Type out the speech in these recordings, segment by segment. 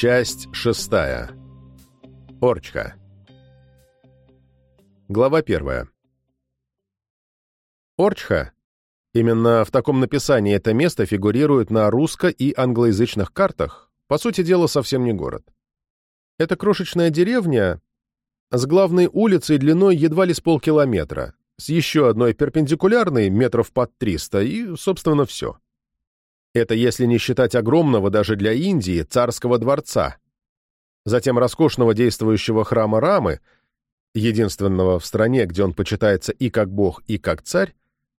Часть шестая. Орчха. Глава первая. Орчха. Именно в таком написании это место фигурирует на русско- и англоязычных картах, по сути дела, совсем не город. Это крошечная деревня с главной улицей длиной едва ли с полкилометра, с еще одной перпендикулярной метров под 300 и, собственно, все. Это если не считать огромного даже для Индии царского дворца, затем роскошного действующего храма Рамы, единственного в стране, где он почитается и как бог, и как царь,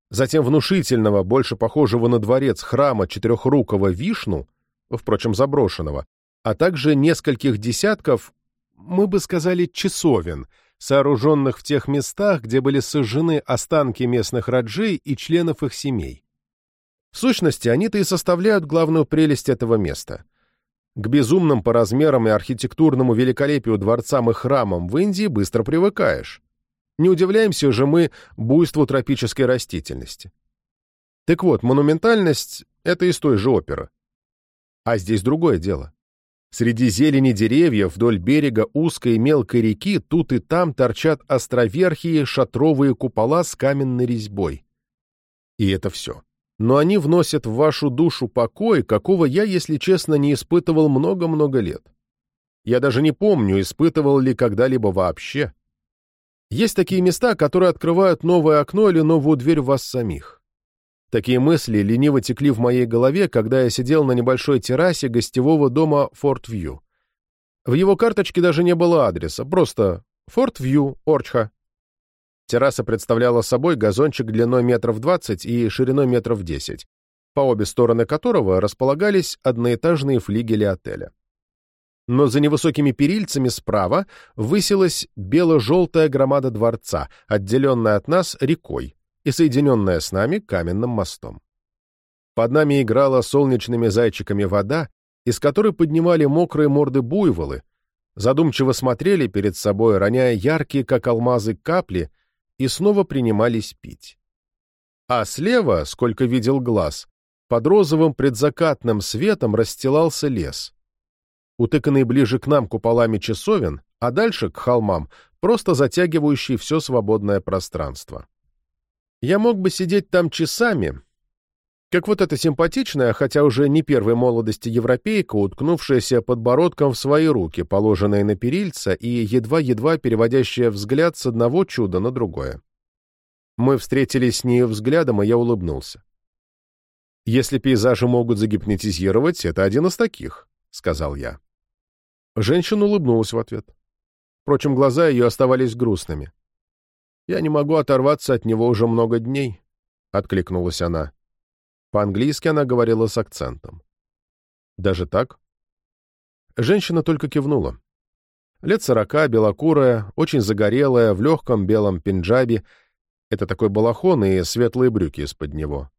затем внушительного, больше похожего на дворец храма четырехрукого Вишну, впрочем, заброшенного, а также нескольких десятков, мы бы сказали, часовен, сооруженных в тех местах, где были сожжены останки местных раджей и членов их семей. В сущности, они-то и составляют главную прелесть этого места. К безумным по размерам и архитектурному великолепию дворцам и храмам в Индии быстро привыкаешь. Не удивляемся же мы буйству тропической растительности. Так вот, монументальность — это из той же оперы. А здесь другое дело. Среди зелени деревьев вдоль берега узкой мелкой реки тут и там торчат островерхие шатровые купола с каменной резьбой. И это все но они вносят в вашу душу покой, какого я, если честно, не испытывал много-много лет. Я даже не помню, испытывал ли когда-либо вообще. Есть такие места, которые открывают новое окно или новую дверь в вас самих. Такие мысли лениво текли в моей голове, когда я сидел на небольшой террасе гостевого дома Форт Вью. В его карточке даже не было адреса, просто Форт Вью, Орчха. Терраса представляла собой газончик длиной метров 20 и шириной метров 10, по обе стороны которого располагались одноэтажные флигели отеля. Но за невысокими перильцами справа высилась бело-желтая громада дворца, отделенная от нас рекой и соединенная с нами каменным мостом. Под нами играла солнечными зайчиками вода, из которой поднимали мокрые морды буйволы, задумчиво смотрели перед собой, роняя яркие, как алмазы, капли и снова принимались пить. А слева, сколько видел глаз, под розовым предзакатным светом расстилался лес. Утыканный ближе к нам куполами часовен, а дальше, к холмам, просто затягивающий все свободное пространство. Я мог бы сидеть там часами, как вот эта симпатичная, хотя уже не первой молодости европейка, уткнувшаяся подбородком в свои руки, положенные на перильца и едва-едва переводящая взгляд с одного чуда на другое. Мы встретились с нею взглядом, и я улыбнулся. «Если пейзажи могут загипнотизировать, это один из таких», — сказал я. Женщина улыбнулась в ответ. Впрочем, глаза ее оставались грустными. «Я не могу оторваться от него уже много дней», — откликнулась она. По-английски она говорила с акцентом. «Даже так?» Женщина только кивнула. Лет сорока, белокурая, очень загорелая, в легком белом пинджабе. Это такой балахон и светлые брюки из-под него.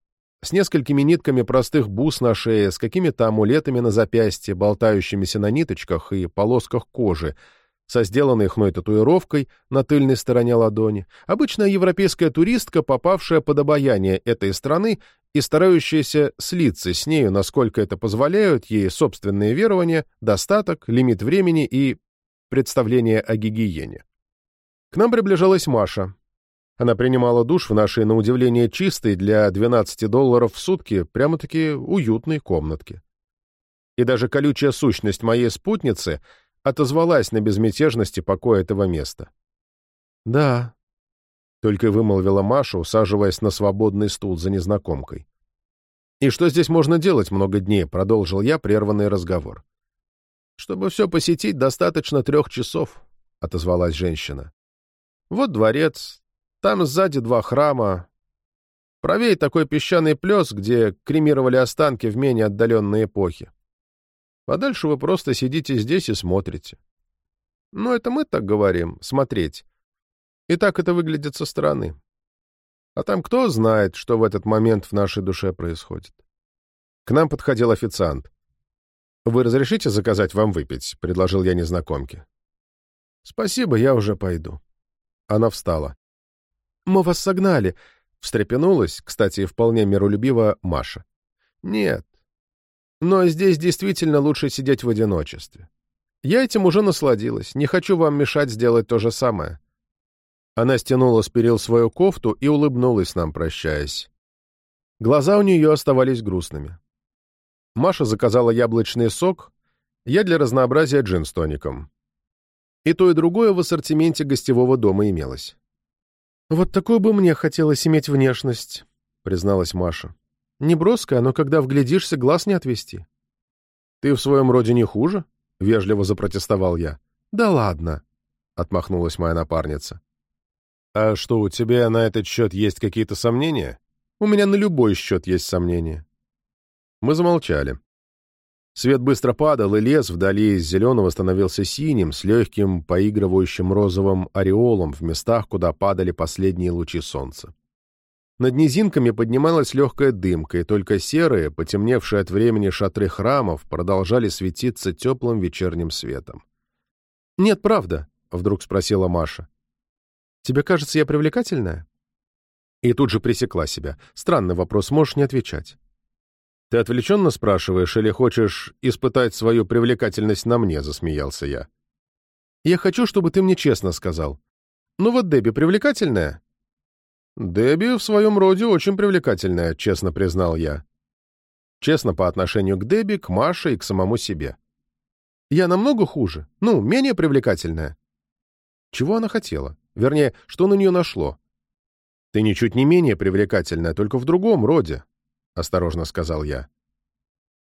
С несколькими нитками простых бус на шее, с какими-то амулетами на запястье, болтающимися на ниточках и полосках кожи — со сделанной хной татуировкой на тыльной стороне ладони, обычная европейская туристка, попавшая под обаяние этой страны и старающаяся слиться с нею, насколько это позволяют ей собственные верования, достаток, лимит времени и представление о гигиене. К нам приближалась Маша. Она принимала душ в нашей, на удивление, чистой для 12 долларов в сутки, прямо-таки уютной комнатке. И даже колючая сущность моей спутницы — отозвалась на безмятежности покоя этого места. «Да», — только вымолвила Маша, усаживаясь на свободный стул за незнакомкой. «И что здесь можно делать много дней?» — продолжил я прерванный разговор. «Чтобы все посетить, достаточно трех часов», — отозвалась женщина. «Вот дворец, там сзади два храма. Правее такой песчаный плес, где кремировали останки в менее отдаленной эпохи. А дальше вы просто сидите здесь и смотрите. Ну, это мы так говорим, смотреть. И так это выглядит со стороны. А там кто знает, что в этот момент в нашей душе происходит. К нам подходил официант. «Вы разрешите заказать вам выпить?» — предложил я незнакомке. «Спасибо, я уже пойду». Она встала. «Мы вас согнали», — встрепенулась, кстати, вполне миролюбиво Маша. «Нет, Но здесь действительно лучше сидеть в одиночестве. Я этим уже насладилась, не хочу вам мешать сделать то же самое». Она стянула с перил свою кофту и улыбнулась нам, прощаясь. Глаза у нее оставались грустными. Маша заказала яблочный сок, я для разнообразия джин с тоником. И то, и другое в ассортименте гостевого дома имелось. «Вот такую бы мне хотелось иметь внешность», — призналась Маша. «Не броская, но когда вглядишься, глаз не отвести». «Ты в своем роде не хуже?» — вежливо запротестовал я. «Да ладно», — отмахнулась моя напарница. «А что, у тебя на этот счет есть какие-то сомнения?» «У меня на любой счет есть сомнения». Мы замолчали. Свет быстро падал, и лес вдали из зеленого становился синим, с легким, поигрывающим розовым ореолом в местах, куда падали последние лучи солнца. Над низинками поднималась легкая дымка, и только серые, потемневшие от времени шатры храмов, продолжали светиться теплым вечерним светом. «Нет, правда», — вдруг спросила Маша. Тебе кажется, я привлекательная?» И тут же пресекла себя. Странный вопрос, можешь не отвечать. «Ты отвлеченно спрашиваешь или хочешь испытать свою привлекательность на мне?» — засмеялся я. «Я хочу, чтобы ты мне честно сказал. Ну вот Дебби привлекательная?» «Дебби в своем роде очень привлекательная», — честно признал я. Честно по отношению к Дебби, к Маше и к самому себе. «Я намного хуже. Ну, менее привлекательная». Чего она хотела? Вернее, что на нее нашло? «Ты ничуть не менее привлекательная, только в другом роде», — осторожно сказал я.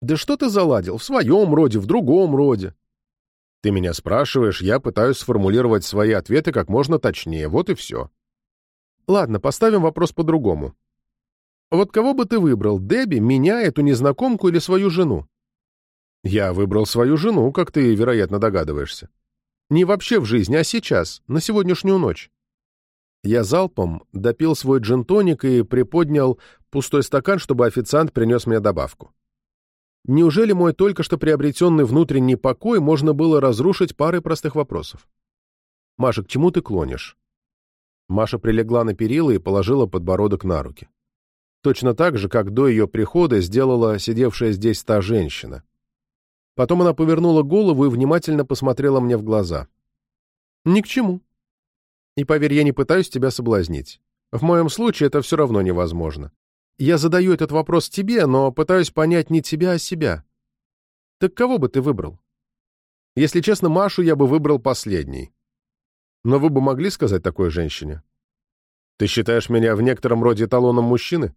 «Да что ты заладил? В своем роде, в другом роде». «Ты меня спрашиваешь, я пытаюсь сформулировать свои ответы как можно точнее, вот и все». «Ладно, поставим вопрос по-другому. Вот кого бы ты выбрал, Дебби, меня, эту незнакомку или свою жену?» «Я выбрал свою жену, как ты, вероятно, догадываешься». Не вообще в жизни, а сейчас, на сегодняшнюю ночь. Я залпом допил свой джин-тоник и приподнял пустой стакан, чтобы официант принес мне добавку. Неужели мой только что приобретенный внутренний покой можно было разрушить парой простых вопросов? «Маша, к чему ты клонишь?» Маша прилегла на перила и положила подбородок на руки. Точно так же, как до ее прихода сделала сидевшая здесь та женщина. Потом она повернула голову и внимательно посмотрела мне в глаза. «Ни к чему. И поверь, я не пытаюсь тебя соблазнить. В моем случае это все равно невозможно. Я задаю этот вопрос тебе, но пытаюсь понять не тебя, а себя. Так кого бы ты выбрал? Если честно, Машу я бы выбрал последней. Но вы бы могли сказать такой женщине? Ты считаешь меня в некотором роде эталоном мужчины?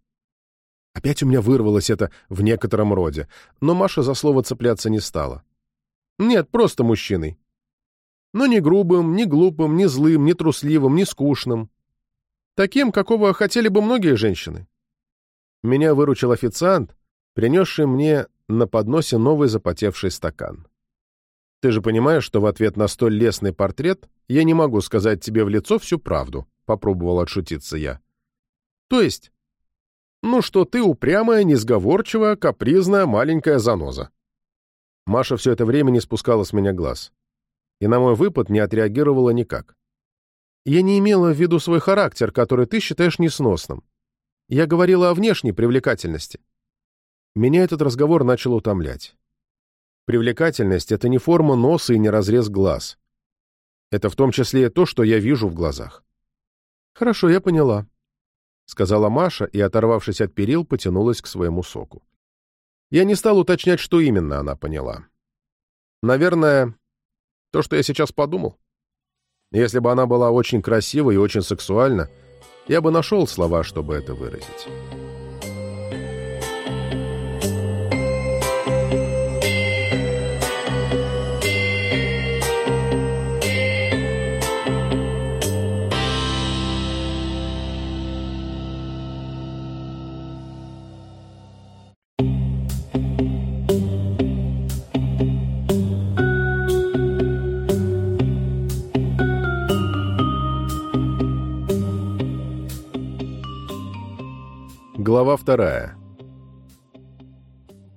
Опять у меня вырвалось это «в некотором роде», но Маша за слово цепляться не стала. Нет, просто мужчиной. Но не грубым, не глупым, не злым, не трусливым, не скучным. Таким, какого хотели бы многие женщины. Меня выручил официант, принесший мне на подносе новый запотевший стакан. Ты же понимаешь, что в ответ на столь лестный портрет я не могу сказать тебе в лицо всю правду, — попробовал отшутиться я. То есть, ну что ты упрямая, несговорчивая, капризная маленькая заноза. Маша все это время не спускала с меня глаз. И на мой выпад не отреагировала никак. Я не имела в виду свой характер, который ты считаешь несносным. Я говорила о внешней привлекательности. Меня этот разговор начал утомлять. Привлекательность — это не форма носа и не разрез глаз. Это в том числе и то, что я вижу в глазах. Хорошо, я поняла. — сказала Маша и, оторвавшись от перил, потянулась к своему соку. Я не стал уточнять, что именно она поняла. Наверное, то, что я сейчас подумал. Если бы она была очень красива и очень сексуальна, я бы нашел слова, чтобы это выразить. Глава вторая.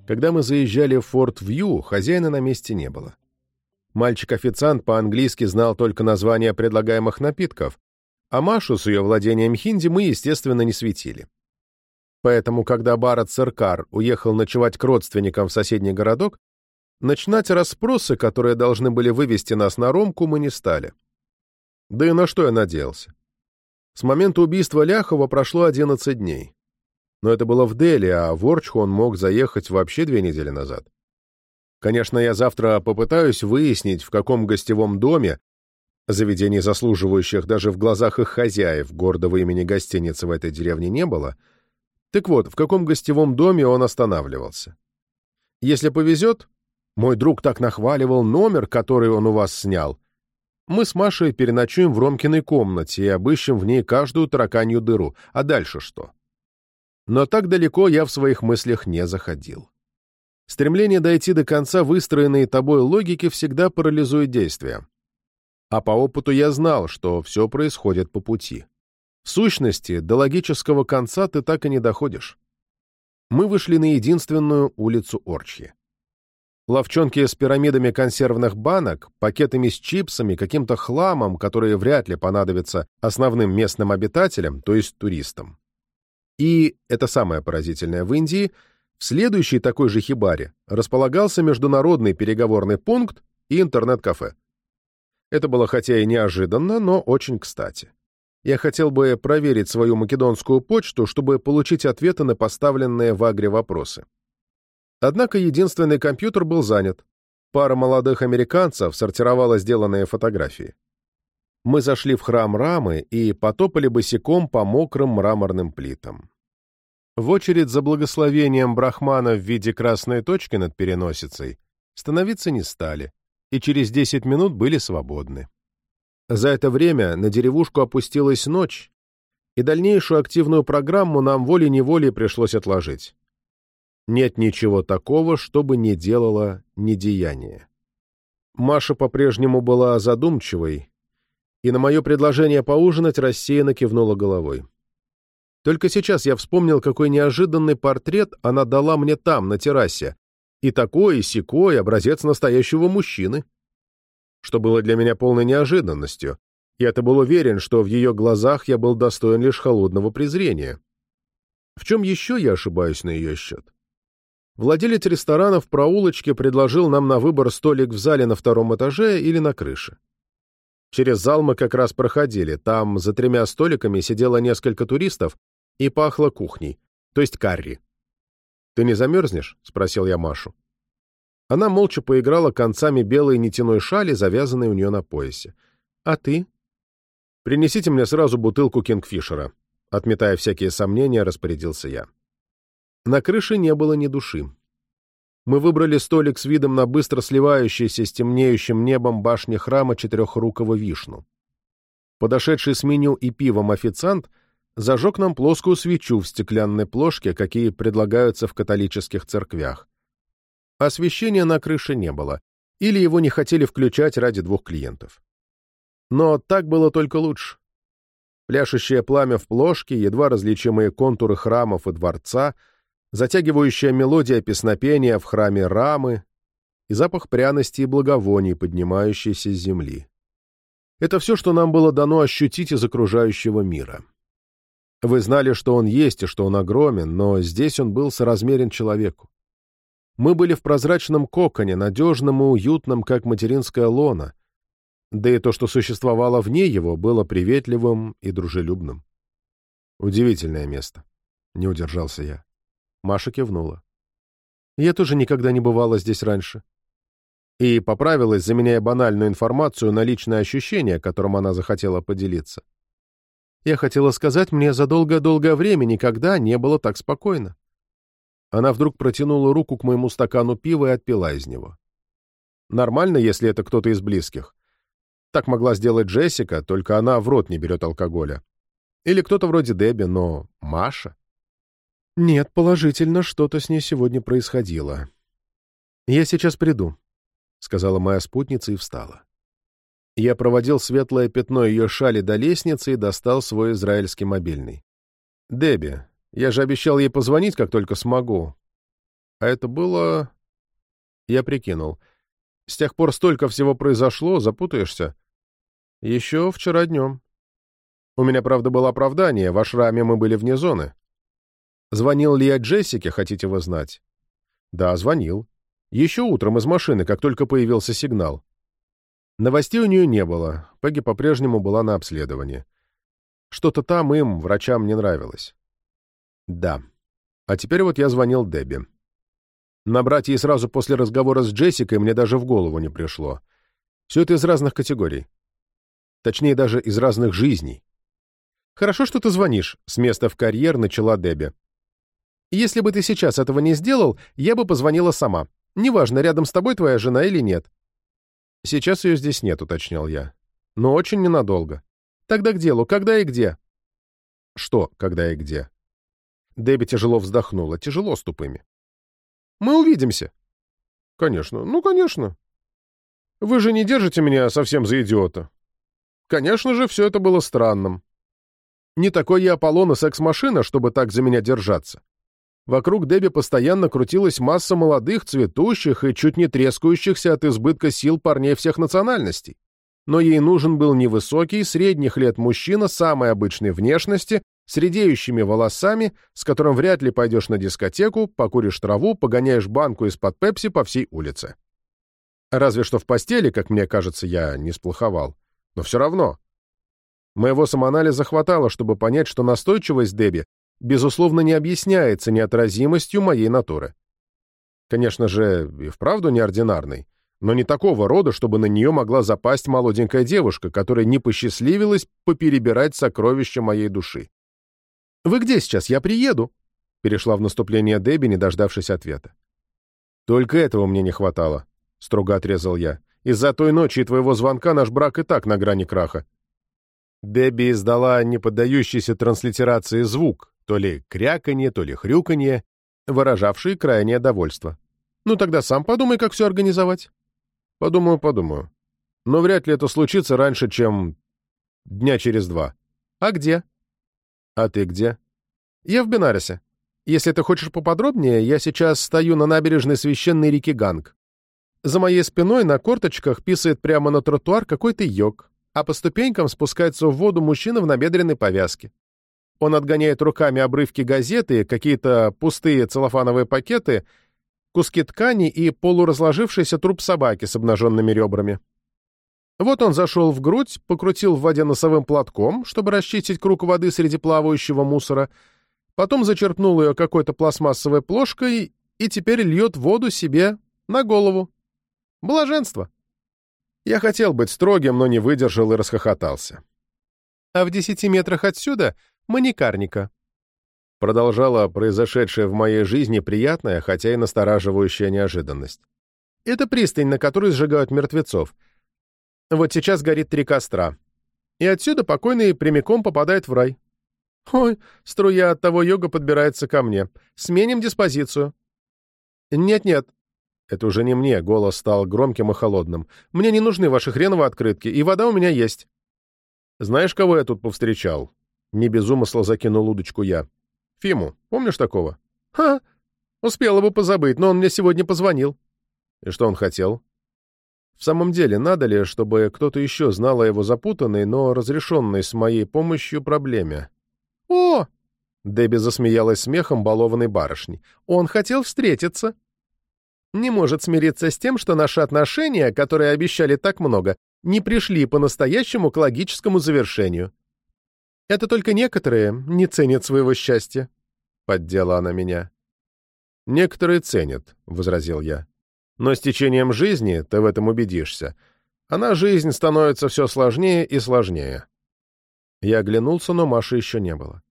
Когда мы заезжали в Форт Вью, хозяина на месте не было. Мальчик-официант по-английски знал только названия предлагаемых напитков, а Машу с ее владением хинди мы, естественно, не светили. Поэтому, когда Барретт Серкар уехал ночевать к родственникам в соседний городок, начинать расспросы, которые должны были вывести нас на Ромку, мы не стали. Да и на что я надеялся? С момента убийства Ляхова прошло 11 дней. Но это было в Дели, а в Орчху он мог заехать вообще две недели назад. Конечно, я завтра попытаюсь выяснить, в каком гостевом доме, заведений заслуживающих даже в глазах их хозяев, гордого имени гостиницы в этой деревне не было, так вот, в каком гостевом доме он останавливался. Если повезет, мой друг так нахваливал номер, который он у вас снял, мы с Машей переночуем в Ромкиной комнате и обыщем в ней каждую тараканью дыру. А дальше что? Но так далеко я в своих мыслях не заходил. Стремление дойти до конца выстроенной тобой логики всегда парализует действия. А по опыту я знал, что все происходит по пути. В сущности, до логического конца ты так и не доходишь. Мы вышли на единственную улицу Орчьи. Ловчонки с пирамидами консервных банок, пакетами с чипсами, каким-то хламом, которые вряд ли понадобятся основным местным обитателям, то есть туристам. И, это самое поразительное, в Индии в следующей такой же хибаре располагался международный переговорный пункт и интернет-кафе. Это было хотя и неожиданно, но очень кстати. Я хотел бы проверить свою македонскую почту, чтобы получить ответы на поставленные в Агре вопросы. Однако единственный компьютер был занят. Пара молодых американцев сортировала сделанные фотографии. Мы зашли в храм Рамы и потопали босиком по мокрым мраморным плитам. В очередь за благословением Брахмана в виде красной точки над переносицей становиться не стали, и через 10 минут были свободны. За это время на деревушку опустилась ночь, и дальнейшую активную программу нам волей-неволей пришлось отложить нет ничего такого, что бы не делало недеяние. Маша по-прежнему была задумчивой, и на мое предложение поужинать рассеянно кивнула головой. Только сейчас я вспомнил, какой неожиданный портрет она дала мне там, на террасе, и такой, и сякой образец настоящего мужчины, что было для меня полной неожиданностью. Я-то был уверен, что в ее глазах я был достоин лишь холодного презрения. В чем еще я ошибаюсь на ее счет? Владелец ресторана в проулочке предложил нам на выбор столик в зале на втором этаже или на крыше. Через зал мы как раз проходили, там за тремя столиками сидело несколько туристов и пахло кухней, то есть карри. «Ты не замерзнешь?» — спросил я Машу. Она молча поиграла концами белой нитяной шали, завязанной у нее на поясе. «А ты?» «Принесите мне сразу бутылку кингфишера», — отметая всякие сомнения, распорядился я. На крыше не было ни души. Мы выбрали столик с видом на быстро сливающийся с темнеющим небом башни храма четырехрукого вишну. Подошедший с меню и пивом официант зажег нам плоскую свечу в стеклянной плошке, какие предлагаются в католических церквях. Освещения на крыше не было, или его не хотели включать ради двух клиентов. Но так было только лучше. Пляшущее пламя в плошке, едва различимые контуры храмов и дворца — затягивающая мелодия песнопения в храме Рамы и запах пряности и благовоний, поднимающийся с земли. Это все, что нам было дано ощутить из окружающего мира. Вы знали, что он есть и что он огромен, но здесь он был соразмерен человеку. Мы были в прозрачном коконе, надежном и уютном, как материнская лона, да и то, что существовало вне его, было приветливым и дружелюбным. Удивительное место, — не удержался я. Маша кивнула. Я тоже никогда не бывала здесь раньше. И поправилась, заменяя банальную информацию на личное ощущение, которым она захотела поделиться. Я хотела сказать, мне за долгое-долгое время никогда не было так спокойно. Она вдруг протянула руку к моему стакану пива и отпила из него. Нормально, если это кто-то из близких. Так могла сделать Джессика, только она в рот не берет алкоголя. Или кто-то вроде Дебби, но Маша... Нет, положительно, что-то с ней сегодня происходило. «Я сейчас приду», — сказала моя спутница и встала. Я проводил светлое пятно ее шали до лестницы и достал свой израильский мобильный. «Дебби, я же обещал ей позвонить, как только смогу». А это было... Я прикинул. С тех пор столько всего произошло, запутаешься. Еще вчера днем. У меня, правда, было оправдание, в ашраме мы были вне зоны. Звонил ли я Джессике, хотите вы знать? Да, звонил. Еще утром из машины, как только появился сигнал. Новостей у нее не было, Пегги по-прежнему была на обследовании. Что-то там им, врачам, не нравилось. Да. А теперь вот я звонил Дебби. Набрать ей сразу после разговора с Джессикой мне даже в голову не пришло. Все это из разных категорий. Точнее, даже из разных жизней. «Хорошо, что ты звонишь», — с места в карьер начала Дебби. «Если бы ты сейчас этого не сделал, я бы позвонила сама. Неважно, рядом с тобой твоя жена или нет». «Сейчас ее здесь нет», — уточнял я. «Но очень ненадолго». «Тогда к делу. Когда и где?» «Что, когда и где?» Дебби тяжело вздохнула. Тяжело с тупыми. «Мы увидимся». «Конечно. Ну, конечно. Вы же не держите меня совсем за идиота. Конечно же, все это было странным. Не такой я Аполлон и секс-машина, чтобы так за меня держаться. Вокруг Дебби постоянно крутилась масса молодых, цветущих и чуть не трескающихся от избытка сил парней всех национальностей. Но ей нужен был невысокий, средних лет мужчина самой обычной внешности, с редеющими волосами, с которым вряд ли пойдешь на дискотеку, покуришь траву, погоняешь банку из-под пепси по всей улице. Разве что в постели, как мне кажется, я не сплоховал. Но все равно. Моего самоанализа хватало, чтобы понять, что настойчивость Дебби, безусловно, не объясняется неотразимостью моей натуры. Конечно же, и вправду неординарной, но не такого рода, чтобы на нее могла запасть молоденькая девушка, которая не посчастливилась поперебирать сокровища моей души. «Вы где сейчас? Я приеду!» Перешла в наступление Дебби, не дождавшись ответа. «Только этого мне не хватало», — строго отрезал я. «Из-за той ночи и твоего звонка наш брак и так на грани краха». Дебби издала неподдающийся транслитерации звук, то ли кряканье, то ли хрюканье, выражавший крайнее довольство. «Ну тогда сам подумай, как все организовать». «Подумаю, подумаю. Но вряд ли это случится раньше, чем дня через два». «А где?» «А ты где?» «Я в Бенарисе. Если ты хочешь поподробнее, я сейчас стою на набережной священной реки Ганг. За моей спиной на корточках писает прямо на тротуар какой-то йог, а по ступенькам спускается в воду мужчина в набедренной повязке. Он отгоняет руками обрывки газеты, какие-то пустые целлофановые пакеты, куски ткани и полуразложившийся труп собаки с обнаженными ребрами. Вот он зашел в грудь, покрутил в воде носовым платком, чтобы расчистить круг воды среди плавающего мусора, потом зачерпнул ее какой-то пластмассовой плошкой и теперь льет воду себе на голову. Блаженство. Я хотел быть строгим, но не выдержал и расхохотался. А в десяти метрах отсюда — маникарника. Продолжала произошедшая в моей жизни приятная, хотя и настораживающая неожиданность. Это пристань, на которой сжигают мертвецов — вот сейчас горит три костра. И отсюда покойный прямиком попадает в рай. Ой, струя от того йога подбирается ко мне. Сменим диспозицию. Нет-нет. Это уже не мне, голос стал громким и холодным. Мне не нужны ваши хреновые открытки, и вода у меня есть. Знаешь, кого я тут повстречал? Не без умысла закинул удочку я. Фиму, помнишь такого? Ха! Успела бы позабыть, но он мне сегодня позвонил. И что он хотел? В самом деле, надо ли, чтобы кто-то еще знал о его запутанной, но разрешенной с моей помощью проблеме? «О!» — Дебби засмеялась смехом балованной барышни. «Он хотел встретиться!» Не может смириться с тем, что наши отношения, которые обещали так много, не пришли по-настоящему к логическому завершению. Это только некоторые не ценят своего счастья, — поддела она меня. «Некоторые ценят», — возразил я. Но с течением жизни, ты в этом убедишься, она жизнь становится все сложнее и сложнее. Я оглянулся, но Маши еще не было.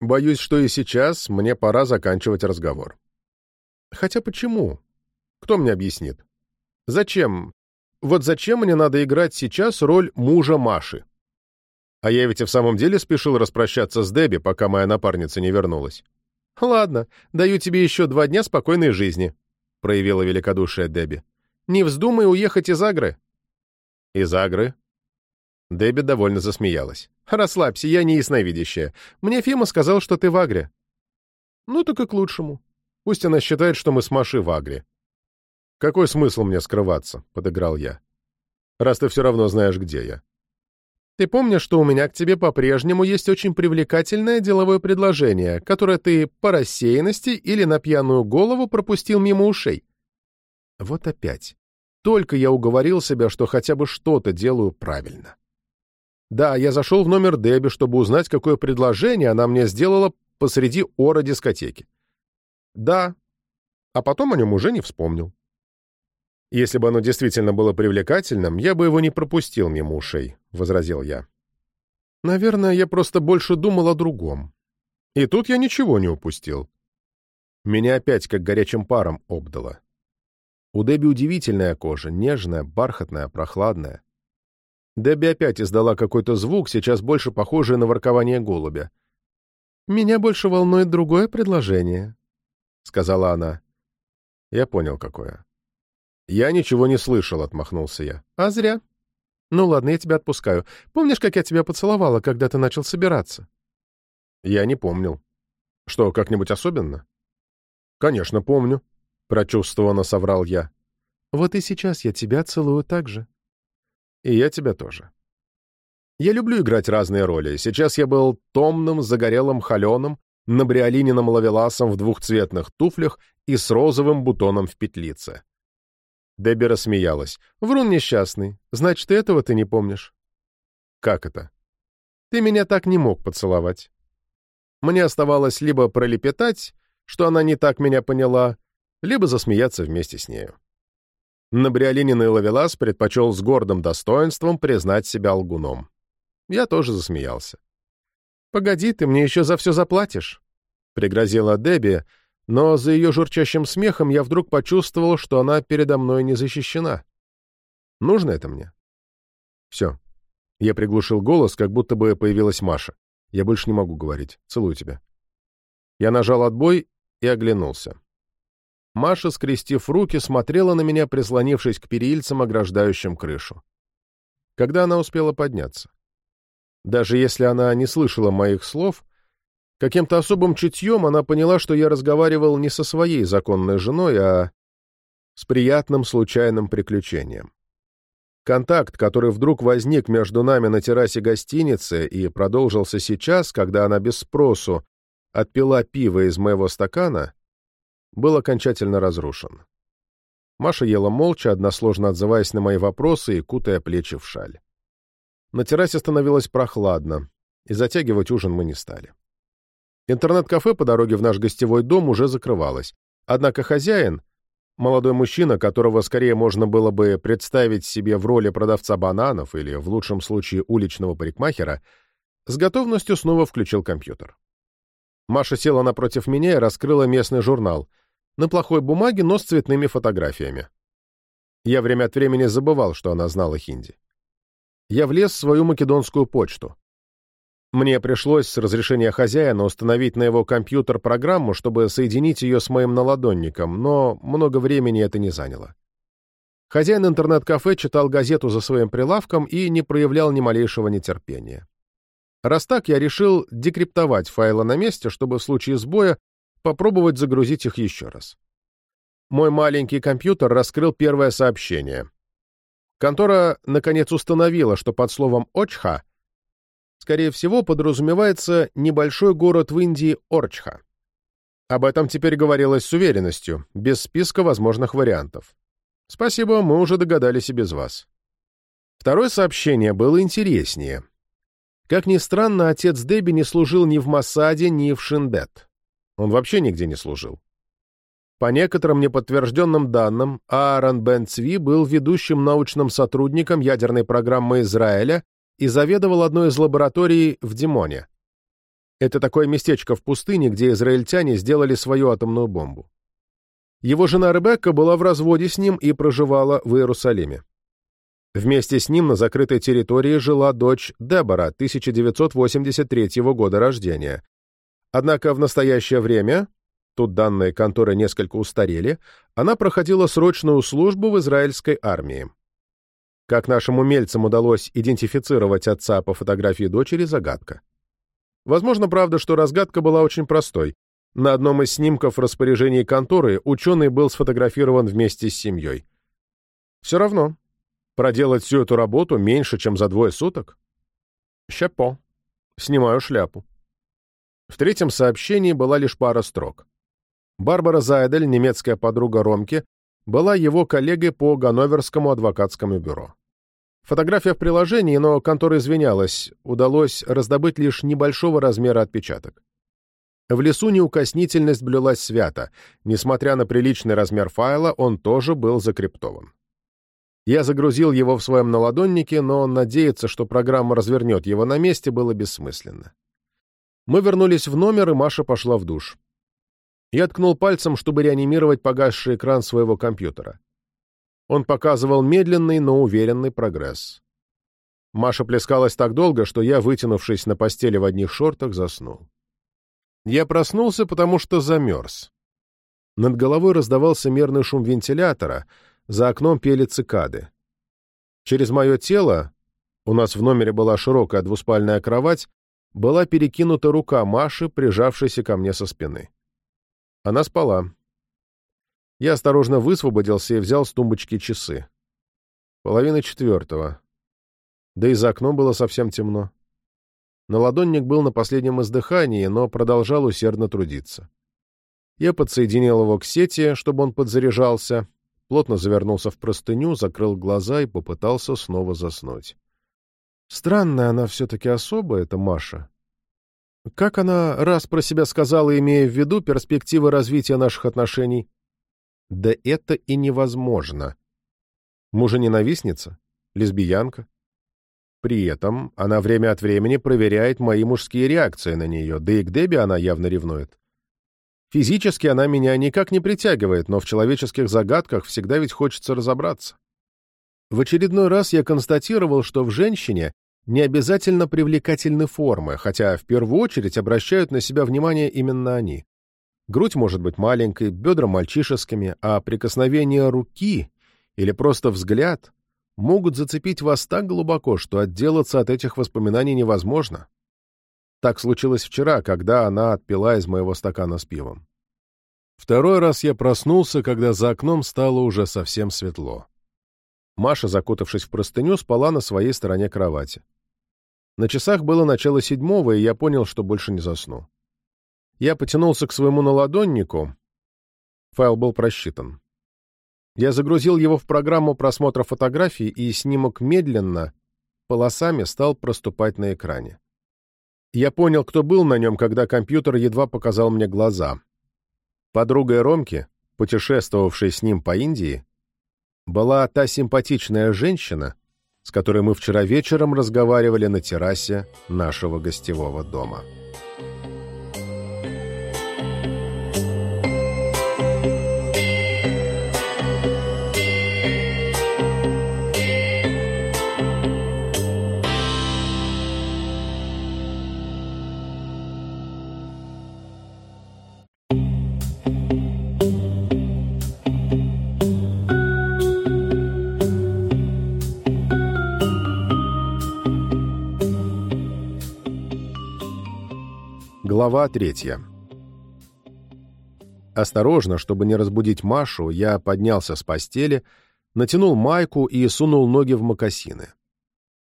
Боюсь, что и сейчас мне пора заканчивать разговор. Хотя почему? Кто мне объяснит? Зачем? Вот зачем мне надо играть сейчас роль мужа Маши? А я ведь и в самом деле спешил распрощаться с Дебби, пока моя напарница не вернулась. Ладно, даю тебе еще два дня спокойной жизни, — проявила великодушие Дебби. «Не вздумай уехать из Агры». «Из Агры?» Дебби довольно засмеялась. «Расслабься, я не ясновидящая. Мне Фима сказал, что ты в Агре». «Ну так и к лучшему. Пусть она считает, что мы с Машей в Агре». «Какой смысл мне скрываться?» — подыграл я. «Раз ты все равно знаешь, где я». Ты помнишь, что у меня к тебе по-прежнему есть очень привлекательное деловое предложение, которое ты по рассеянности или на пьяную голову пропустил мимо ушей? Вот опять. Только я уговорил себя, что хотя бы что-то делаю правильно. Да, я зашел в номер Дебби, чтобы узнать, какое предложение она мне сделала посреди ора дискотеки. Да, а потом о нем уже не вспомнил. «Если бы оно действительно было привлекательным, я бы его не пропустил мимо ушей», — возразил я. «Наверное, я просто больше думал о другом. И тут я ничего не упустил. Меня опять как горячим паром обдало. У Дебби удивительная кожа, нежная, бархатная, прохладная. Дебби опять издала какой-то звук, сейчас больше похожий на воркование голубя. «Меня больше волнует другое предложение», — сказала она. Я понял, какое. «Я ничего не слышал», — отмахнулся я. «А зря. Ну ладно, я тебя отпускаю. Помнишь, как я тебя поцеловала, когда ты начал собираться?» Я не помнил. Что, как-нибудь особенно? «Конечно, помню», — прочувствованно соврал я. «Вот и сейчас я тебя целую так же». «И я тебя тоже». Я люблю играть разные роли. Сейчас я был томным, загорелым холеным, набриолининым лавеласом в двухцветных туфлях и с розовым бутоном в петлице. Дебби рассмеялась. «Врун несчастный. Значит, этого ты не помнишь?» «Как это?» «Ты меня так не мог поцеловать». Мне оставалось либо пролепетать, что она не так меня поняла, либо засмеяться вместе с нею. Набриолинин и Лавелас предпочел с гордым достоинством признать себя лгуном. Я тоже засмеялся. «Погоди, ты мне еще за все заплатишь», — пригрозила Дебби, но за ее журчащим смехом я вдруг почувствовал, что она передо мной не защищена. Нужно это мне? Все. Я приглушил голос, как будто бы появилась Маша. Я больше не могу говорить. Целую тебя. Я нажал отбой и оглянулся. Маша, скрестив руки, смотрела на меня, прислонившись к перильцам, ограждающим крышу. Когда она успела подняться? Даже если она не слышала моих слов, Каким-то особым чутьем она поняла, что я разговаривал не со своей законной женой, а с приятным случайным приключением. Контакт, который вдруг возник между нами на террасе гостиницы и продолжился сейчас, когда она без спросу отпила пиво из моего стакана, был окончательно разрушен. Маша ела молча, односложно отзываясь на мои вопросы и кутая плечи в шаль. На террасе становилось прохладно, и затягивать ужин мы не стали. Интернет-кафе по дороге в наш гостевой дом уже закрывалось. Однако хозяин, молодой мужчина, которого скорее можно было бы представить себе в роли продавца бананов или, в лучшем случае, уличного парикмахера, с готовностью снова включил компьютер. Маша села напротив меня и раскрыла местный журнал. На плохой бумаге, но с цветными фотографиями. Я время от времени забывал, что она знала хинди. Я влез в свою македонскую почту. Мне пришлось с разрешения хозяина установить на его компьютер программу, чтобы соединить ее с моим наладонником, но много времени это не заняло. Хозяин интернет-кафе читал газету за своим прилавком и не проявлял ни малейшего нетерпения. Раз так, я решил декриптовать файлы на месте, чтобы в случае сбоя попробовать загрузить их еще раз. Мой маленький компьютер раскрыл первое сообщение. Контора, наконец, установила, что под словом «очха» скорее всего, подразумевается небольшой город в Индии Орчха. Об этом теперь говорилось с уверенностью, без списка возможных вариантов. Спасибо, мы уже догадались и без вас. Второе сообщение было интереснее. Как ни странно, отец Дебби не служил ни в Масаде, ни в Шиндет. Он вообще нигде не служил. По некоторым неподтвержденным данным, Аарон Бен Цви был ведущим научным сотрудником ядерной программы Израиля и заведовал одной из лабораторий в Димоне. Это такое местечко в пустыне, где израильтяне сделали свою атомную бомбу. Его жена Ребекка была в разводе с ним и проживала в Иерусалиме. Вместе с ним на закрытой территории жила дочь Дебора, 1983 года рождения. Однако в настоящее время, тут данные конторы несколько устарели, она проходила срочную службу в израильской армии. Как нашим умельцам удалось идентифицировать отца по фотографии дочери – загадка. Возможно, правда, что разгадка была очень простой. На одном из снимков в распоряжении конторы ученый был сфотографирован вместе с семьей. Все равно, проделать всю эту работу меньше, чем за двое суток? Щапо. Снимаю шляпу. В третьем сообщении была лишь пара строк. Барбара Зайдель, немецкая подруга Ромки, была его коллегой по Ганноверскому адвокатскому бюро. Фотография в приложении, но контора извинялась, удалось раздобыть лишь небольшого размера отпечаток. В лесу неукоснительность блюлась свято. Несмотря на приличный размер файла, он тоже был закриптован. Я загрузил его в своем наладоннике, но надеяться, что программа развернет его на месте, было бессмысленно. Мы вернулись в номер, и Маша пошла в душ. Я ткнул пальцем, чтобы реанимировать погасший экран своего компьютера. Он показывал медленный, но уверенный прогресс. Маша плескалась так долго, что я, вытянувшись на постели в одних шортах, заснул. Я проснулся, потому что замерз. Над головой раздавался мерный шум вентилятора, за окном пели цикады. Через мое тело, у нас в номере была широкая двуспальная кровать, была перекинута рука Маши, прижавшейся ко мне со спины. Она спала. Я осторожно высвободился и взял с тумбочки часы. Половина четвертого. Да и за окном было совсем темно. Наладонник был на последнем издыхании, но продолжал усердно трудиться. Я подсоединил его к сети, чтобы он подзаряжался, плотно завернулся в простыню, закрыл глаза и попытался снова заснуть. Странная она все-таки особая, эта Маша. Как она раз про себя сказала, имея в виду перспективы развития наших отношений? Да это и невозможно. Мужа-ненавистница? Лесбиянка? При этом она время от времени проверяет мои мужские реакции на нее, да и к Дебби она явно ревнует. Физически она меня никак не притягивает, но в человеческих загадках всегда ведь хочется разобраться. В очередной раз я констатировал, что в женщине не обязательно привлекательны формы, хотя в первую очередь обращают на себя внимание именно они. Грудь может быть маленькой, бедра мальчишескими, а прикосновение руки или просто взгляд могут зацепить вас так глубоко, что отделаться от этих воспоминаний невозможно. Так случилось вчера, когда она отпила из моего стакана с пивом. Второй раз я проснулся, когда за окном стало уже совсем светло. Маша, закутавшись в простыню, спала на своей стороне кровати. На часах было начало седьмого, и я понял, что больше не засну. Я потянулся к своему наладоннику. Файл был просчитан. Я загрузил его в программу просмотра фотографий, и снимок медленно, полосами стал проступать на экране. Я понял, кто был на нем, когда компьютер едва показал мне глаза. Подругой Ромки, путешествовавшей с ним по Индии, была та симпатичная женщина, с которой мы вчера вечером разговаривали на террасе нашего гостевого дома. Глава третья. Осторожно, чтобы не разбудить Машу, я поднялся с постели, натянул майку и сунул ноги в мокасины.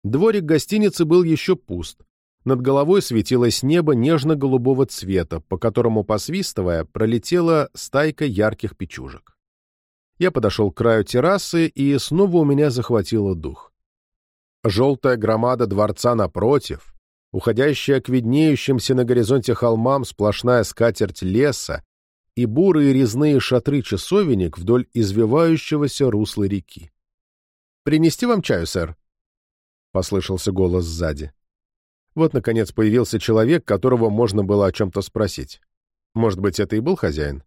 Дворик гостиницы был еще пуст. Над головой светилось небо нежно-голубого цвета, по которому, посвистывая, пролетела стайка ярких печужек. Я подошел к краю террасы, и снова у меня захватило дух. Желтая громада дворца напротив, уходящая к виднеющимся на горизонте холмам сплошная скатерть леса и бурые резные шатры часовенек вдоль извивающегося русла реки. «Принести вам чаю, сэр?» — послышался голос сзади. Вот, наконец, появился человек, которого можно было о чем-то спросить. Может быть, это и был хозяин?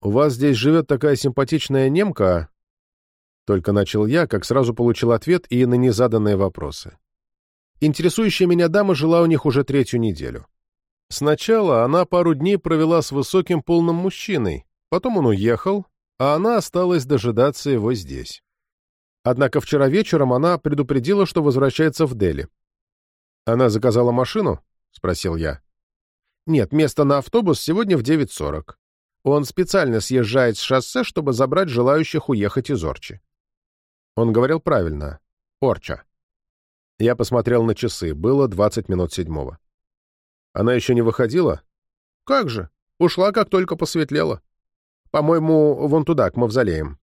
«У вас здесь живет такая симпатичная немка?» Только начал я, как сразу получил ответ и на незаданные вопросы. Интересующая меня дама жила у них уже третью неделю. Сначала она пару дней провела с высоким полным мужчиной, потом он уехал, а она осталась дожидаться его здесь. Однако вчера вечером она предупредила, что возвращается в Дели. «Она заказала машину?» — спросил я. «Нет, место на автобус сегодня в 9.40. Он специально съезжает с шоссе, чтобы забрать желающих уехать из Орчи». Он говорил правильно. Орча. Я посмотрел на часы. Было 20 минут седьмого. Она еще не выходила? Как же. Ушла, как только посветлело. По-моему, вон туда, к мавзолеям.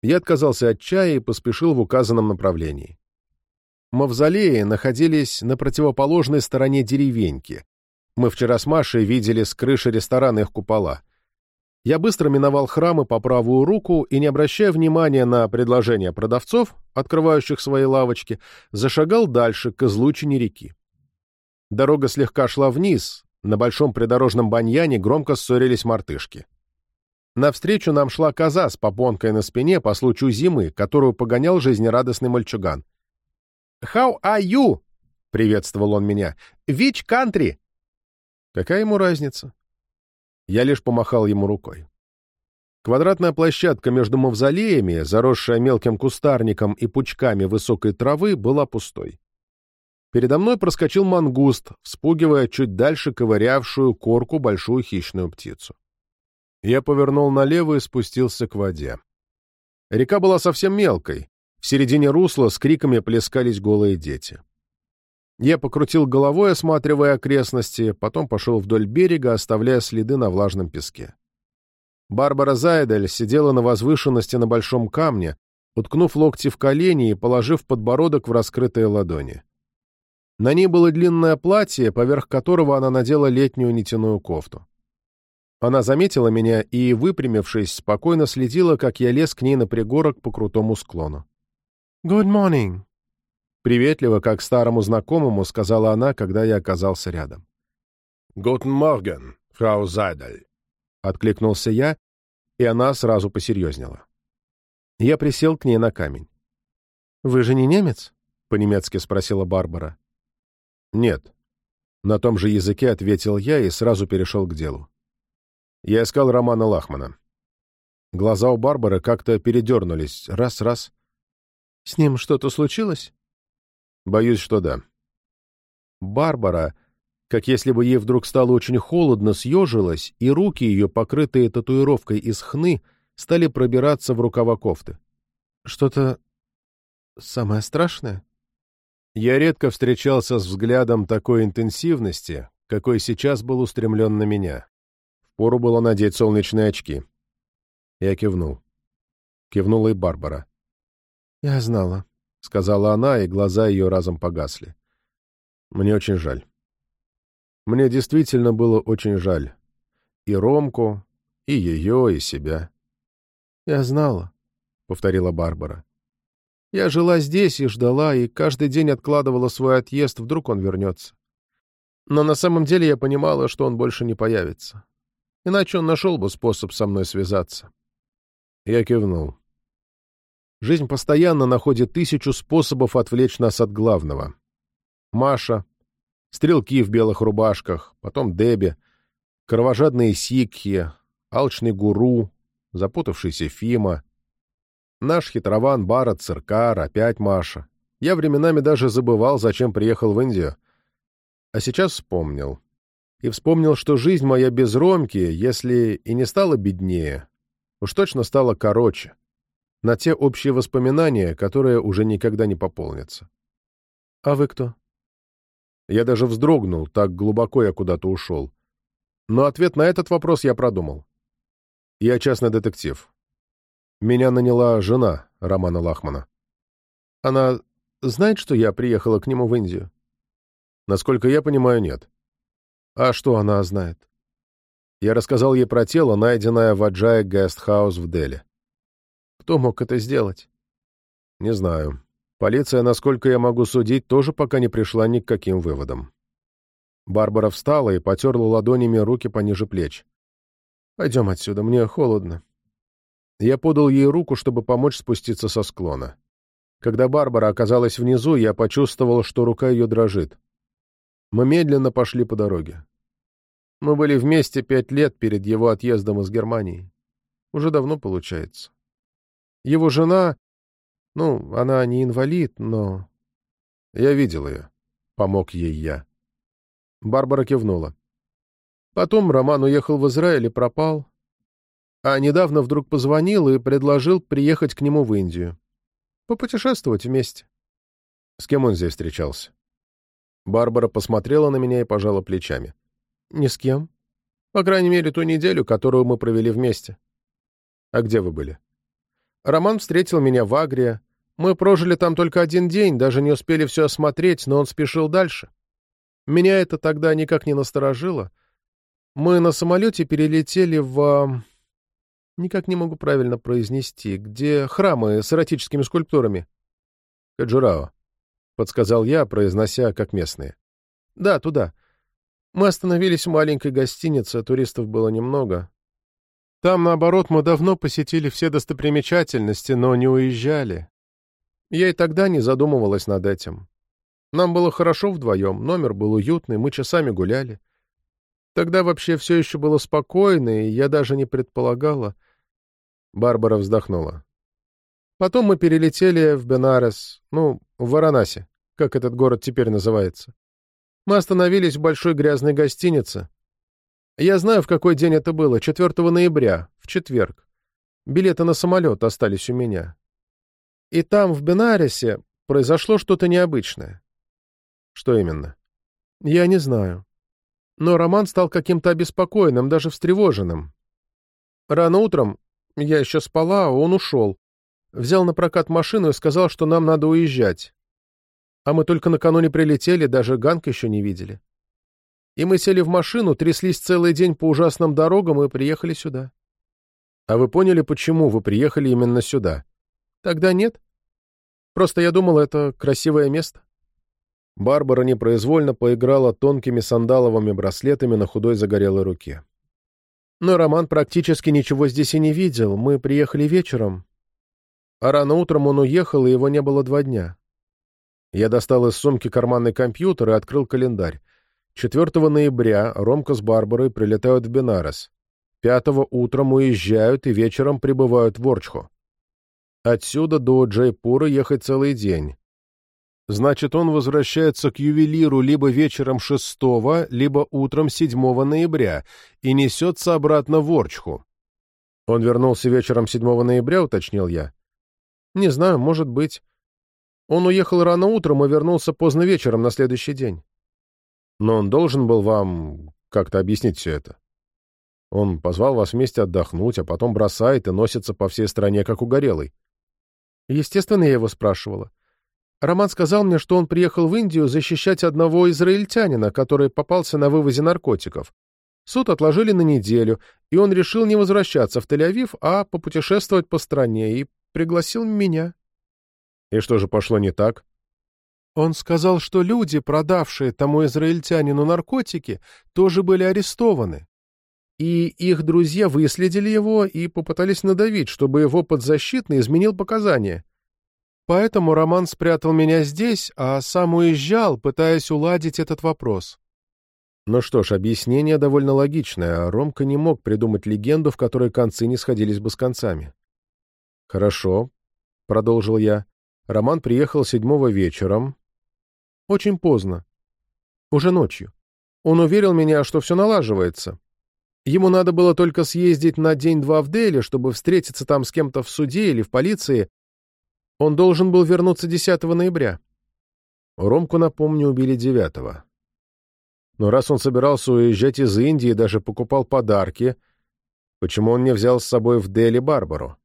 Я отказался от чая и поспешил в указанном направлении. Мавзолеи находились на противоположной стороне деревеньки. Мы вчера с Машей видели с крыши ресторана их купола. Я быстро миновал храмы по правую руку и, не обращая внимания на предложения продавцов, открывающих свои лавочки, зашагал дальше, к излучине реки. Дорога слегка шла вниз, на большом придорожном баньяне громко ссорились мартышки. Навстречу нам шла коза с попонкой на спине по случаю зимы, которую погонял жизнерадостный мальчуган. «How are you?» — приветствовал он меня. «Which country?» Какая ему разница? Я лишь помахал ему рукой. Квадратная площадка между мавзолеями, заросшая мелким кустарником и пучками высокой травы, была пустой. Передо мной проскочил мангуст, вспугивая чуть дальше ковырявшую корку большую хищную птицу. Я повернул налево и спустился к воде. Река была совсем мелкой. В середине русла с криками плескались голые дети. Я покрутил головой, осматривая окрестности, потом пошел вдоль берега, оставляя следы на влажном песке. Барбара Зайдель сидела на возвышенности на большом камне, уткнув локти в колени и положив подбородок в раскрытые ладони. На ней было длинное платье, поверх которого она надела летнюю нитяную кофту. Она заметила меня и, выпрямившись, спокойно следила, как я лез к ней на пригорок по крутому склону. «Good morning», Приветливо, как старому знакомому, сказала она, когда я оказался рядом. «Guten Morgen, фрау Зайдаль», — откликнулся я, и она сразу посерьезнела. Я присел к ней на камень. «Вы же не немец?» — по-немецки спросила Барбара. «Нет». На том же языке ответил я и сразу перешел к делу. Я искал Романа Лахмана. Глаза у Барбары как-то передернулись. Раз-раз. «С ним что-то случилось?» Боюсь, что да. Барбара, как если бы ей вдруг стало очень холодно, съежилась, и руки ее, покрытые татуировкой из хны, стали пробираться в рукава кофты. Что-то самое страшное? Я редко встречался с взглядом такой интенсивности, какой сейчас был устремлен на меня. Впору было надеть солнечные очки. Я кивнул. Кивнула и Барбара. «Я знала. — сказала она, и глаза ее разом погасли. «Мне очень жаль. Мне действительно было очень жаль. И Ромку, и ее, и себя». «Я знала», — повторила Барбара. «Я жила здесь и ждала, и каждый день откладывала свой отъезд, вдруг он вернется. Но на самом деле я понимала, что он больше не появится. Иначе он нашел бы способ со мной связаться». Я кивнул. Жизнь постоянно находит тысячу способов отвлечь нас от главного. Маша, стрелки в белых рубашках, потом Деби, кровожадные сикхи, алчный гуру, запутавшийся Фима, наш хитрован Бара Циркар, опять Маша. Я временами даже забывал, зачем приехал в Индию. А сейчас вспомнил. И вспомнил, что жизнь моя без Ромки, если и не стала беднее, уж точно стала короче на те общие воспоминания, которые уже никогда не пополнятся. «А вы кто?» Я даже вздрогнул, так глубоко я куда-то ушел. Но ответ на этот вопрос я продумал. Я частный детектив. Меня наняла жена Романа Лахмана. Она знает, что я приехала к нему в Индию? Насколько я понимаю, нет. А что она знает? Я рассказал ей про тело, найденное в Аджае Гестхаус в Дели. Кто мог это сделать? Не знаю. Полиция, насколько я могу судить, тоже пока не пришла ни к каким выводам. Барбара встала и потерла ладонями руки пониже плеч. «Пойдем отсюда, мне холодно». Я подал ей руку, чтобы помочь спуститься со склона. Когда Барбара оказалась внизу, я почувствовал, что рука ее дрожит. Мы медленно пошли по дороге. Мы были вместе пять лет перед его отъездом из Германии. Уже давно получается. Его жена... Ну, она не инвалид, но... Я видел ее. Помог ей я. Барбара кивнула. Потом Роман уехал в Израиль и пропал. А недавно вдруг позвонил и предложил приехать к нему в Индию. Попутешествовать вместе. С кем он здесь встречался? Барбара посмотрела на меня и пожала плечами. Ни с кем. По крайней мере, ту неделю, которую мы провели вместе. А где вы были? Роман встретил меня в Агрия. Мы прожили там только один день, даже не успели все осмотреть, но он спешил дальше. Меня это тогда никак не насторожило. Мы на самолете перелетели в... Никак не могу правильно произнести. Где храмы с эротическими скульптурами? Каджурао, — подсказал я, произнося как местные. Да, туда. Мы остановились в маленькой гостинице, туристов было немного. Там, наоборот, мы давно посетили все достопримечательности, но не уезжали. Я и тогда не задумывалась над этим. Нам было хорошо вдвоем, номер был уютный, мы часами гуляли. Тогда вообще все еще было спокойно, и я даже не предполагала. Барбара вздохнула. Потом мы перелетели в Бенарес, ну, в Варанаси, как этот город теперь называется. Мы остановились в большой грязной гостинице. Я знаю, в какой день это было, 4 ноября, в четверг. Билеты на самолет остались у меня. И там, в Бенарисе, произошло что-то необычное. Что именно? Я не знаю. Но Роман стал каким-то обеспокоенным, даже встревоженным. Рано утром, я еще спала, а он ушел. Взял на прокат машину и сказал, что нам надо уезжать. А мы только накануне прилетели, даже Ганг еще не видели. И мы сели в машину, тряслись целый день по ужасным дорогам и приехали сюда. А вы поняли, почему вы приехали именно сюда? Тогда нет. Просто я думал, это красивое место. Барбара непроизвольно поиграла тонкими сандаловыми браслетами на худой загорелой руке. Но Роман практически ничего здесь и не видел. Мы приехали вечером. А рано утром он уехал, и его не было два дня. Я достал из сумки карманный компьютер и открыл календарь. 4 ноября Ромка с Барбарой прилетают в Бенарес. 5 утром уезжают и вечером прибывают в Орчхо. Отсюда до Джайпура ехать целый день. Значит, он возвращается к ювелиру либо вечером 6, либо утром 7 ноября и несется обратно в Орчху. Он вернулся вечером 7 ноября, уточнил я. Не знаю, может быть. Он уехал рано утром и вернулся поздно вечером на следующий день. Но он должен был вам как-то объяснить все это. Он позвал вас вместе отдохнуть, а потом бросает и носится по всей стране, как угорелый. Естественно, я его спрашивала. Роман сказал мне, что он приехал в Индию защищать одного израильтянина, который попался на вывозе наркотиков. Суд отложили на неделю, и он решил не возвращаться в Тель-Авив, а попутешествовать по стране, и пригласил меня. И что же пошло не так? Он сказал, что люди, продавшие тому израильтянину наркотики, тоже были арестованы и их друзья выследили его и попытались надавить, чтобы его подзащитный изменил показания. Поэтому Роман спрятал меня здесь, а сам уезжал, пытаясь уладить этот вопрос. Ну что ж, объяснение довольно логичное, а Ромка не мог придумать легенду, в которой концы не сходились бы с концами. «Хорошо», — продолжил я. Роман приехал седьмого вечером. Очень поздно. Уже ночью. Он уверил меня, что все налаживается. Ему надо было только съездить на день-два в Дели, чтобы встретиться там с кем-то в суде или в полиции. Он должен был вернуться 10 ноября. Ромку, напомню, убили 9 Но раз он собирался уезжать из Индии и даже покупал подарки, почему он не взял с собой в Дели Барбару?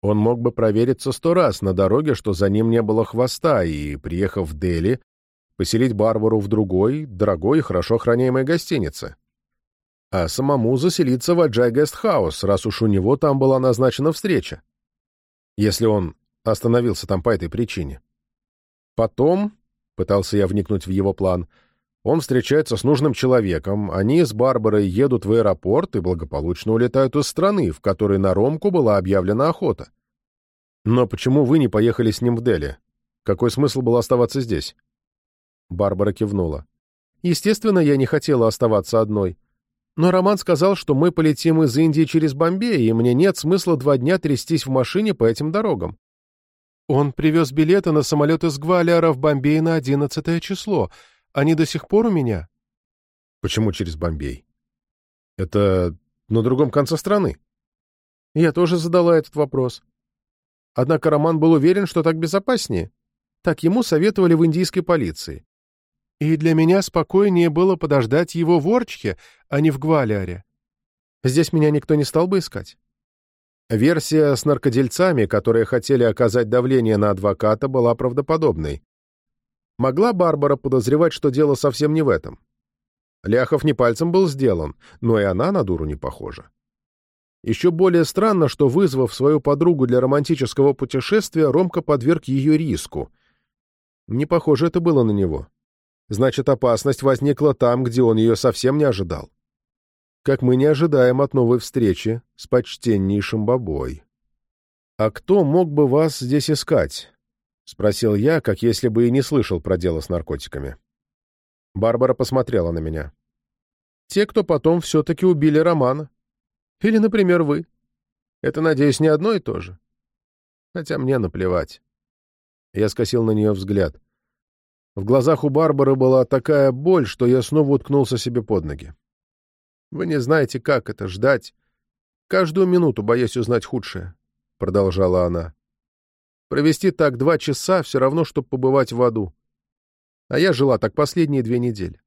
Он мог бы провериться сто раз на дороге, что за ним не было хвоста, и, приехав в Дели, поселить Барбару в другой, дорогой и хорошо охраняемой гостинице а самому заселиться в Аджай Гестхаус, раз уж у него там была назначена встреча. Если он остановился там по этой причине. Потом, пытался я вникнуть в его план, он встречается с нужным человеком, они с Барбарой едут в аэропорт и благополучно улетают из страны, в которой на Ромку была объявлена охота. Но почему вы не поехали с ним в Дели? Какой смысл был оставаться здесь? Барбара кивнула. Естественно, я не хотела оставаться одной. Но Роман сказал, что мы полетим из Индии через Бомбей, и мне нет смысла два дня трястись в машине по этим дорогам. Он привез билеты на самолет из Гвалиара в Бомбей на одиннадцатое число. Они до сих пор у меня. Почему через Бомбей? Это на другом конце страны. Я тоже задала этот вопрос. Однако Роман был уверен, что так безопаснее. Так ему советовали в индийской полиции. И для меня спокойнее было подождать его в Орчхе, а не в Гвалиаре. Здесь меня никто не стал бы искать. Версия с наркодельцами, которые хотели оказать давление на адвоката, была правдоподобной. Могла Барбара подозревать, что дело совсем не в этом. Ляхов не пальцем был сделан, но и она на дуру не похожа. Еще более странно, что, вызвав свою подругу для романтического путешествия, Ромка подверг ее риску. Не похоже это было на него. Значит, опасность возникла там, где он ее совсем не ожидал. Как мы не ожидаем от новой встречи с почтеннейшим бабой. «А кто мог бы вас здесь искать?» — спросил я, как если бы и не слышал про дело с наркотиками. Барбара посмотрела на меня. «Те, кто потом все-таки убили Романа. Или, например, вы. Это, надеюсь, не одно и то же. Хотя мне наплевать». Я скосил на нее взгляд. В глазах у Барбары была такая боль, что я снова уткнулся себе под ноги. «Вы не знаете, как это — ждать. Каждую минуту боясь узнать худшее», — продолжала она. «Провести так два часа — все равно, чтобы побывать в аду. А я жила так последние две недели».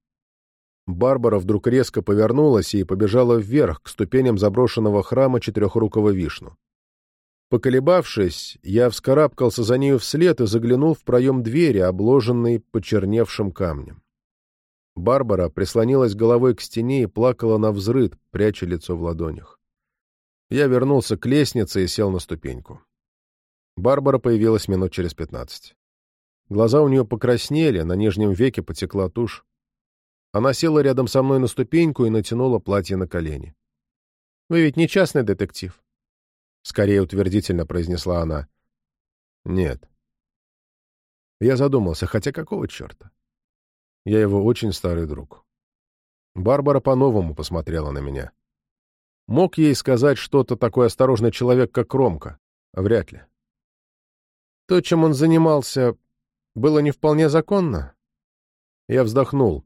Барбара вдруг резко повернулась и побежала вверх, к ступеням заброшенного храма четырехрукого вишну. Поколебавшись, я вскарабкался за нею вслед и заглянул в проем двери, обложенный почерневшим камнем. Барбара прислонилась головой к стене и плакала на взрыд, пряча лицо в ладонях. Я вернулся к лестнице и сел на ступеньку. Барбара появилась минут через пятнадцать. Глаза у нее покраснели, на нижнем веке потекла тушь. Она села рядом со мной на ступеньку и натянула платье на колени. «Вы ведь не частный детектив?» — скорее утвердительно произнесла она. «Нет». Я задумался, хотя какого черта? Я его очень старый друг. Барбара по-новому посмотрела на меня. Мог ей сказать что-то такой осторожный человек, как Ромка? Вряд ли. То, чем он занимался, было не вполне законно? Я вздохнул.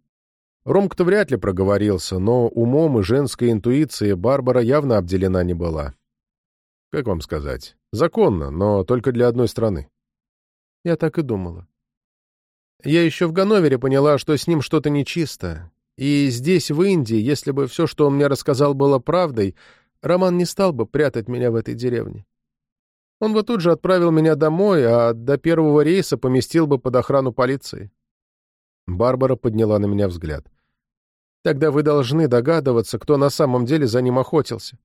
Ромка-то вряд ли проговорился, но умом и женской интуицией Барбара явно обделена не была. Как вам сказать? Законно, но только для одной страны. Я так и думала. Я еще в Ганновере поняла, что с ним что-то нечисто. И здесь, в Индии, если бы все, что он мне рассказал, было правдой, Роман не стал бы прятать меня в этой деревне. Он бы тут же отправил меня домой, а до первого рейса поместил бы под охрану полиции. Барбара подняла на меня взгляд. Тогда вы должны догадываться, кто на самом деле за ним охотился.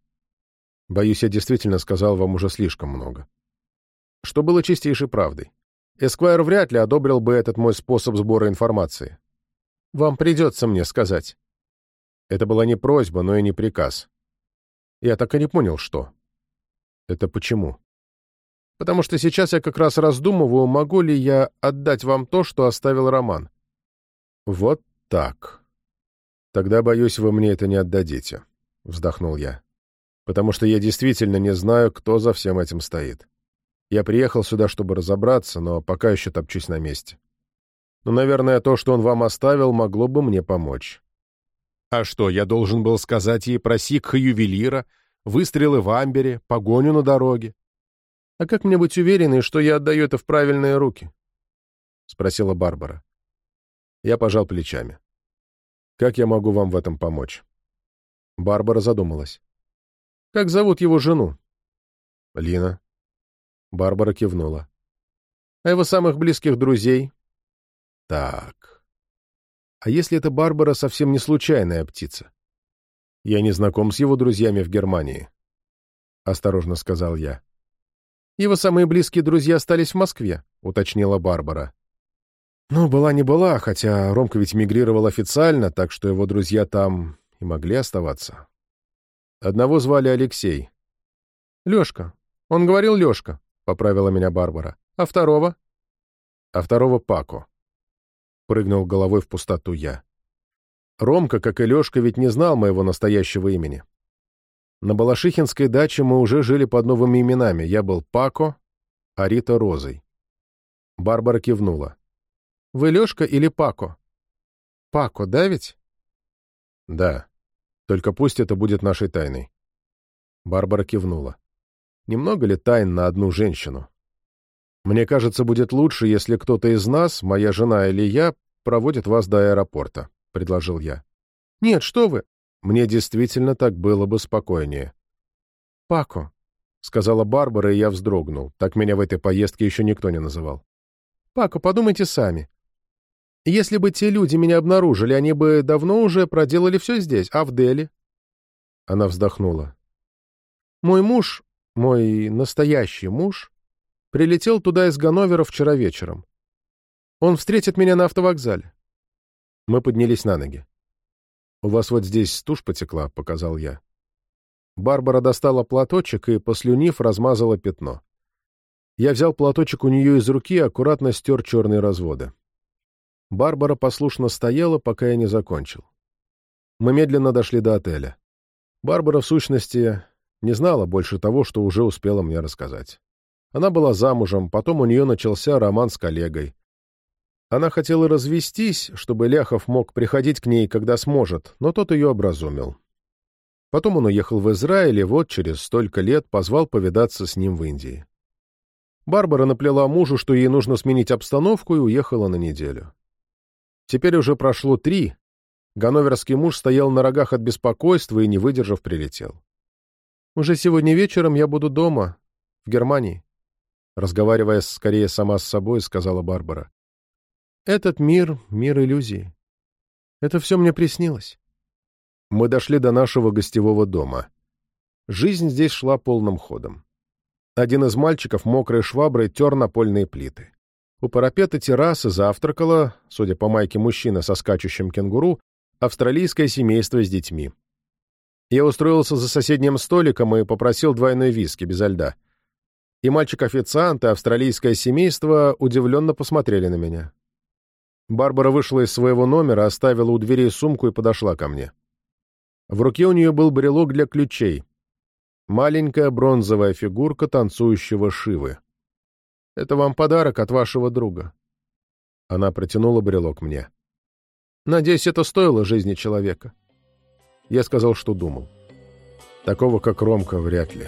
Боюсь, я действительно сказал вам уже слишком много. Что было чистейшей правдой. Эсквайр вряд ли одобрил бы этот мой способ сбора информации. Вам придется мне сказать. Это была не просьба, но и не приказ. Я так и не понял, что. Это почему? Потому что сейчас я как раз раздумываю, могу ли я отдать вам то, что оставил Роман. Вот так. Тогда, боюсь, вы мне это не отдадите, — вздохнул я потому что я действительно не знаю, кто за всем этим стоит. Я приехал сюда, чтобы разобраться, но пока еще топчусь на месте. Но, наверное, то, что он вам оставил, могло бы мне помочь. А что, я должен был сказать ей про сикха-ювелира, выстрелы в амбере, погоню на дороге? А как мне быть уверенной, что я отдаю это в правильные руки? — спросила Барбара. Я пожал плечами. «Как я могу вам в этом помочь?» Барбара задумалась. Как зовут его жену? Лина. Барбара кивнула. А его самых близких друзей? Так. А если эта Барбара совсем не случайная птица? Я не знаком с его друзьями в Германии. Осторожно сказал я. Его самые близкие друзья остались в Москве, уточнила Барбара. Ну, была не была, хотя Ромка ведь мигрировал официально, так что его друзья там и могли оставаться. Одного звали Алексей. «Лешка. Он говорил Лешка», — поправила меня Барбара. «А второго?» «А второго Пако». Прыгнул головой в пустоту я. Ромка, как и Лешка, ведь не знал моего настоящего имени. На Балашихинской даче мы уже жили под новыми именами. Я был Пако, а Рита — Розой. Барбара кивнула. «Вы Лешка или Пако?» «Пако, да ведь?» «Да». Только пусть это будет нашей тайной. Барбара кивнула. Немного ли тайн на одну женщину? Мне кажется, будет лучше, если кто-то из нас, моя жена или я, проводит вас до аэропорта», — предложил я. «Нет, что вы!» Мне действительно так было бы спокойнее. «Пако», — сказала Барбара, и я вздрогнул. Так меня в этой поездке еще никто не называл. «Пако, подумайте сами. Если бы те люди меня обнаружили, они бы давно уже проделали все здесь, а в Дели?» Она вздохнула. «Мой муж, мой настоящий муж, прилетел туда из Ганновера вчера вечером. Он встретит меня на автовокзале». Мы поднялись на ноги. «У вас вот здесь тушь потекла», — показал я. Барбара достала платочек и, послюнив, размазала пятно. Я взял платочек у нее из руки и аккуратно стер черные разводы. Барбара послушно стояла, пока я не закончил. Мы медленно дошли до отеля. Барбара, в сущности, не знала больше того, что уже успела мне рассказать. Она была замужем, потом у нее начался роман с коллегой. Она хотела развестись, чтобы Ляхов мог приходить к ней, когда сможет, но тот ее образумил. Потом он уехал в Израиль и вот через столько лет позвал повидаться с ним в Индии. Барбара наплела мужу, что ей нужно сменить обстановку, и уехала на неделю. Теперь уже прошло три. Ганноверский муж стоял на рогах от беспокойства и, не выдержав, прилетел. «Уже сегодня вечером я буду дома, в Германии», разговаривая скорее сама с собой, сказала Барбара. «Этот мир — мир иллюзий. Это все мне приснилось». Мы дошли до нашего гостевого дома. Жизнь здесь шла полным ходом. Один из мальчиков мокрой шваброй тер напольные плиты. У парапета террасы завтракала, судя по майке мужчина со скачущим кенгуру, австралийское семейство с детьми. Я устроился за соседним столиком и попросил двойной виски без льда. И мальчик-официант, и австралийское семейство удивленно посмотрели на меня. Барбара вышла из своего номера, оставила у двери сумку и подошла ко мне. В руке у нее был брелок для ключей. Маленькая бронзовая фигурка танцующего Шивы. «Это вам подарок от вашего друга». Она протянула брелок мне. «Надеюсь, это стоило жизни человека». Я сказал, что думал. Такого, как Ромка, вряд ли.